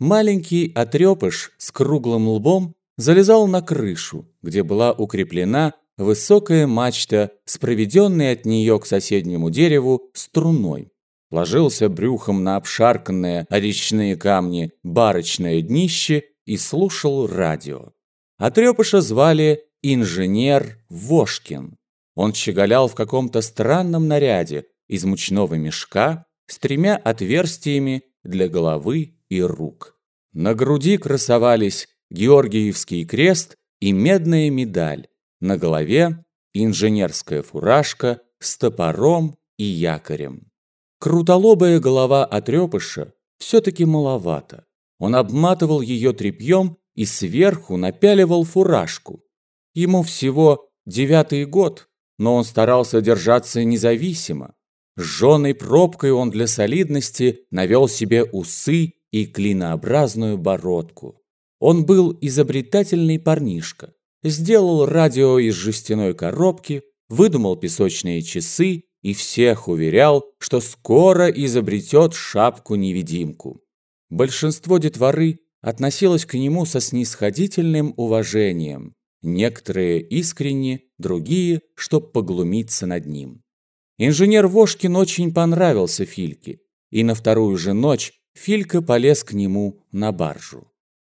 Маленький отрепыш с круглым лбом залезал на крышу, где была укреплена высокая мачта с проведенной от нее к соседнему дереву струной. Ложился брюхом на обшарканные речные камни барочное днище и слушал радио. Отрепыша звали инженер Вошкин. Он щеголял в каком-то странном наряде из мучного мешка с тремя отверстиями для головы и рук. На груди красовались Георгиевский крест и медная медаль. На голове инженерская фуражка с топором и якорем. Крутолобая голова отрепыша все-таки маловато. Он обматывал ее тряпьем и сверху напяливал фуражку. Ему всего девятый год, но он старался держаться независимо. Жженой пробкой он для солидности навел себе усы и клинообразную бородку. Он был изобретательный парнишка. Сделал радио из жестяной коробки, выдумал песочные часы и всех уверял, что скоро изобретет шапку-невидимку. Большинство детворы относилось к нему со снисходительным уважением. Некоторые искренне, другие, чтоб поглумиться над ним. Инженер Вошкин очень понравился Фильке, и на вторую же ночь Филька полез к нему на баржу.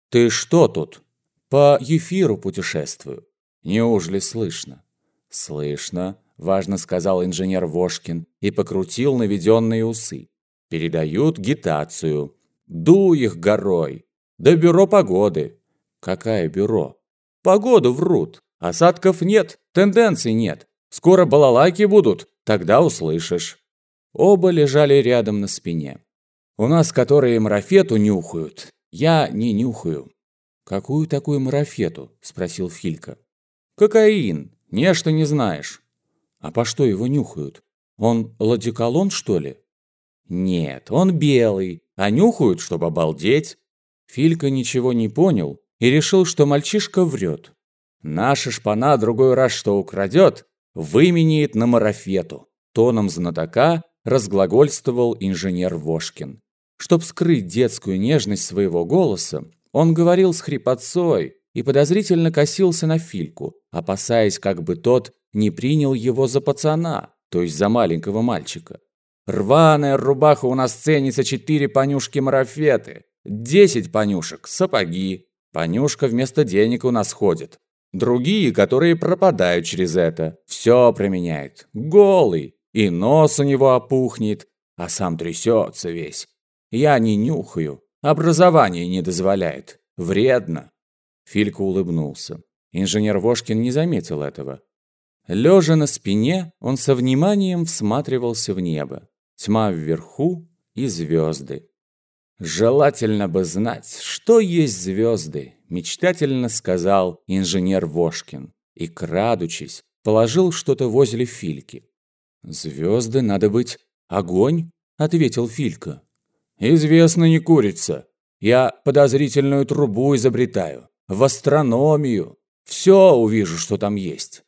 «Ты что тут?» «По Ефиру путешествую». «Неужели слышно?» «Слышно», – важно сказал инженер Вошкин и покрутил наведенные усы. «Передают гитацию. Ду их горой. Да бюро погоды». «Какое бюро?» «Погоду врут. Осадков нет, тенденций нет. Скоро балалайки будут, тогда услышишь». Оба лежали рядом на спине. У нас которые марафету нюхают. Я не нюхаю». «Какую такую марафету?» – спросил Филька. «Кокаин. Нечто не знаешь». «А по что его нюхают? Он ладиколон, что ли?» «Нет, он белый, а нюхают, чтобы обалдеть». Филька ничего не понял и решил, что мальчишка врет. «Наша шпана другой раз что украдет, выменяет на марафету», тоном знатока разглагольствовал инженер Вошкин. Чтоб скрыть детскую нежность своего голоса, он говорил с хрипотцой и подозрительно косился на Фильку, опасаясь, как бы тот не принял его за пацана, то есть за маленького мальчика. «Рваная рубаха у нас ценится четыре понюшки-марафеты, десять понюшек, сапоги. Понюшка вместо денег у нас ходит. Другие, которые пропадают через это, все променяет. Голый, и нос у него опухнет, а сам трясется весь. Я не нюхаю, образование не дозволяет. Вредно. Филька улыбнулся. Инженер Вошкин не заметил этого. Лежа на спине, он со вниманием всматривался в небо. Тьма вверху и звезды. «Желательно бы знать, что есть звезды», – мечтательно сказал инженер Вошкин. И, крадучись, положил что-то возле Фильки. «Звезды, надо быть, огонь?» – ответил Филька. «Известно не курица. Я подозрительную трубу изобретаю. В астрономию. Все увижу, что там есть».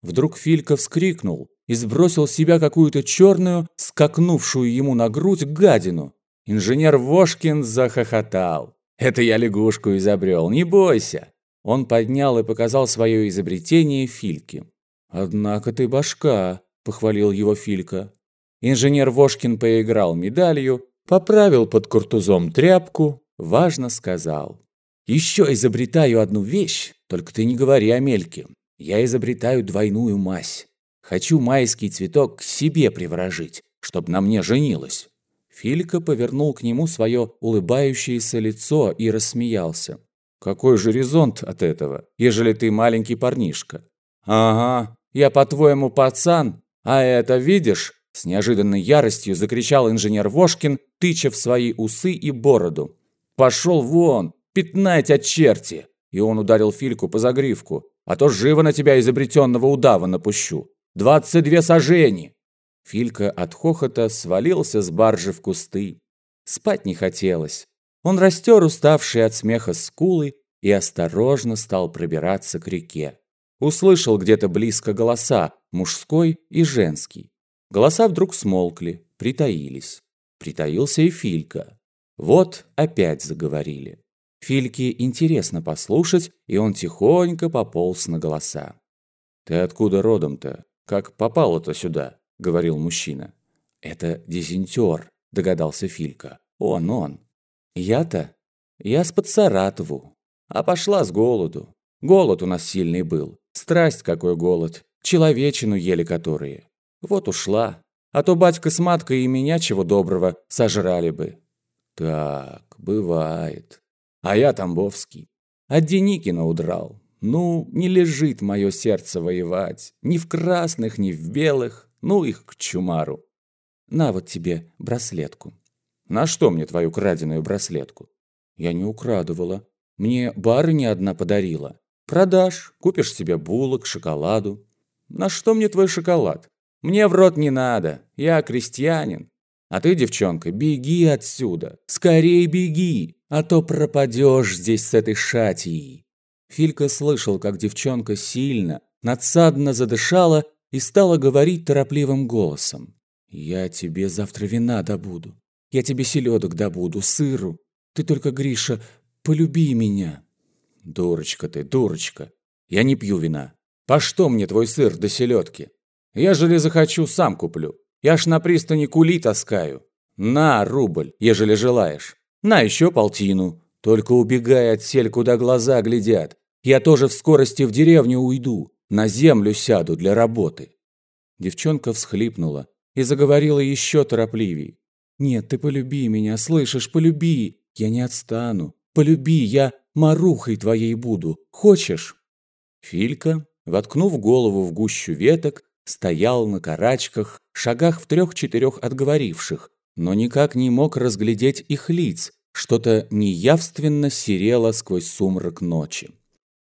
Вдруг Филька вскрикнул и сбросил с себя какую-то черную, скакнувшую ему на грудь гадину. Инженер Вошкин захохотал. «Это я лягушку изобрел, не бойся!» Он поднял и показал свое изобретение Фильке. «Однако ты башка», – похвалил его Филька. Инженер Вошкин поиграл медалью, поправил под куртузом тряпку, важно сказал. «Еще изобретаю одну вещь, только ты не говори о мельке. Я изобретаю двойную мазь. Хочу майский цветок к себе приворожить, чтоб на мне женилась». Филька повернул к нему свое улыбающееся лицо и рассмеялся. «Какой же резонт от этого, ежели ты маленький парнишка?» «Ага, я, по-твоему, пацан, а это, видишь, с неожиданной яростью закричал инженер Вошкин, тыча в свои усы и бороду. «Пошел вон! Пятнать от черти!» И он ударил Фильку по загривку. «А то живо на тебя изобретенного удава напущу! Двадцать две сажени!» Филька от хохота свалился с баржи в кусты. Спать не хотелось. Он растер уставший от смеха скулы и осторожно стал пробираться к реке. Услышал где-то близко голоса, мужской и женский. Голоса вдруг смолкли, притаились. Притаился и Филька. Вот опять заговорили. Фильке интересно послушать, и он тихонько пополз на голоса. «Ты откуда родом-то? Как попало-то сюда?» — говорил мужчина. «Это дизентер», — догадался Филька. «Он, он». «Я-то? Я с-под Саратову. А пошла с голоду. Голод у нас сильный был. Страсть какой голод. Человечину ели которые. Вот ушла. А то батька с маткой и меня, чего доброго, сожрали бы». «Так, бывает. А я Тамбовский. От Деникина удрал. Ну, не лежит мое сердце воевать. Ни в красных, ни в белых. Ну их к чумару. На вот тебе браслетку. На что мне твою краденую браслетку? Я не украдывала. Мне барыня одна подарила. Продашь, купишь себе булок, шоколаду. На что мне твой шоколад? Мне в рот не надо. Я крестьянин. А ты, девчонка, беги отсюда. Скорей беги, а то пропадешь здесь с этой шатией. Филька слышал, как девчонка сильно, надсадно задышала и стала говорить торопливым голосом. «Я тебе завтра вина добуду. Я тебе селедок добуду, сыру. Ты только, Гриша, полюби меня». «Дурочка ты, дурочка. Я не пью вина. По что мне твой сыр до селедки? Ежели захочу, сам куплю. Я ж на пристани кули таскаю. На, рубль, ежели желаешь. На еще полтину. Только убегай от сель, куда глаза глядят. Я тоже в скорости в деревню уйду. На землю сяду для работы». Девчонка всхлипнула и заговорила еще торопливей. «Нет, ты полюби меня, слышишь, полюби. Я не отстану. Полюби, я марухой твоей буду. Хочешь?» Филька, воткнув голову в гущу веток, стоял на карачках, шагах в трех-четырех отговоривших, но никак не мог разглядеть их лиц, что-то неявственно серело сквозь сумрак ночи.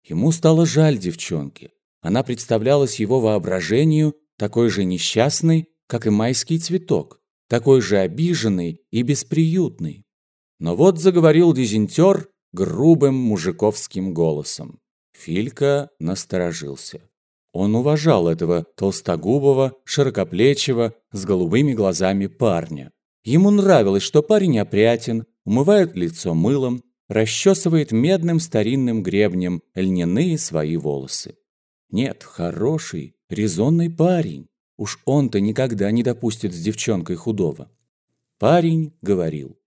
Ему стало жаль девчонки. Она представлялась его воображению такой же несчастной, как и майский цветок, такой же обиженный и бесприютный. Но вот заговорил дизентер грубым мужиковским голосом. Филька насторожился. Он уважал этого толстогубого, широкоплечего, с голубыми глазами парня. Ему нравилось, что парень опрятен, умывает лицо мылом, расчесывает медным старинным гребнем льняные свои волосы. Нет, хороший, резонный парень. Уж он-то никогда не допустит с девчонкой худого. Парень говорил.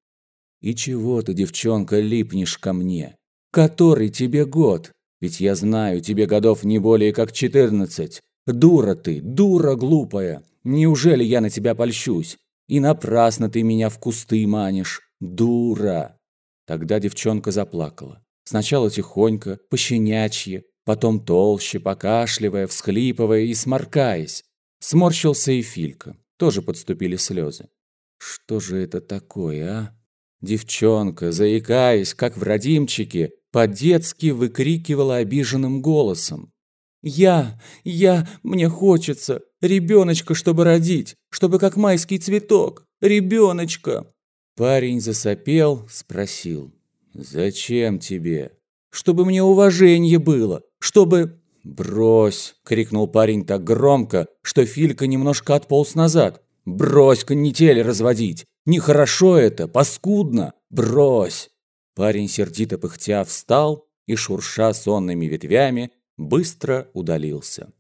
«И чего ты, девчонка, липнешь ко мне? Который тебе год? Ведь я знаю, тебе годов не более как четырнадцать. Дура ты, дура глупая. Неужели я на тебя польщусь? И напрасно ты меня в кусты манишь. Дура!» Тогда девчонка заплакала. Сначала тихонько, пощенячье, потом толще, покашливая, всхлипывая и сморкаясь. Сморщился и Филька. Тоже подступили слезы. Что же это такое, а? Девчонка, заикаясь, как в родимчике, по-детски выкрикивала обиженным голосом. «Я, я, мне хочется, ребеночка, чтобы родить, чтобы как майский цветок, ребеночка!» Парень засопел, спросил. «Зачем тебе?» «Чтобы мне уважение было, чтобы...» «Брось!» — крикнул парень так громко, что Филька немножко отполз назад. «Брось канители разводить! Нехорошо это, паскудно! Брось!» Парень сердито пыхтя встал и, шурша сонными ветвями, быстро удалился.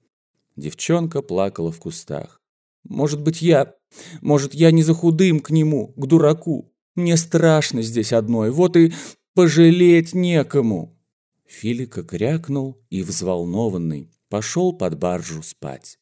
Девчонка плакала в кустах. «Может быть, я... Может, я не за худым к нему, к дураку. Мне страшно здесь одной, вот и пожалеть некому». Филика крякнул и, взволнованный, пошел под баржу спать.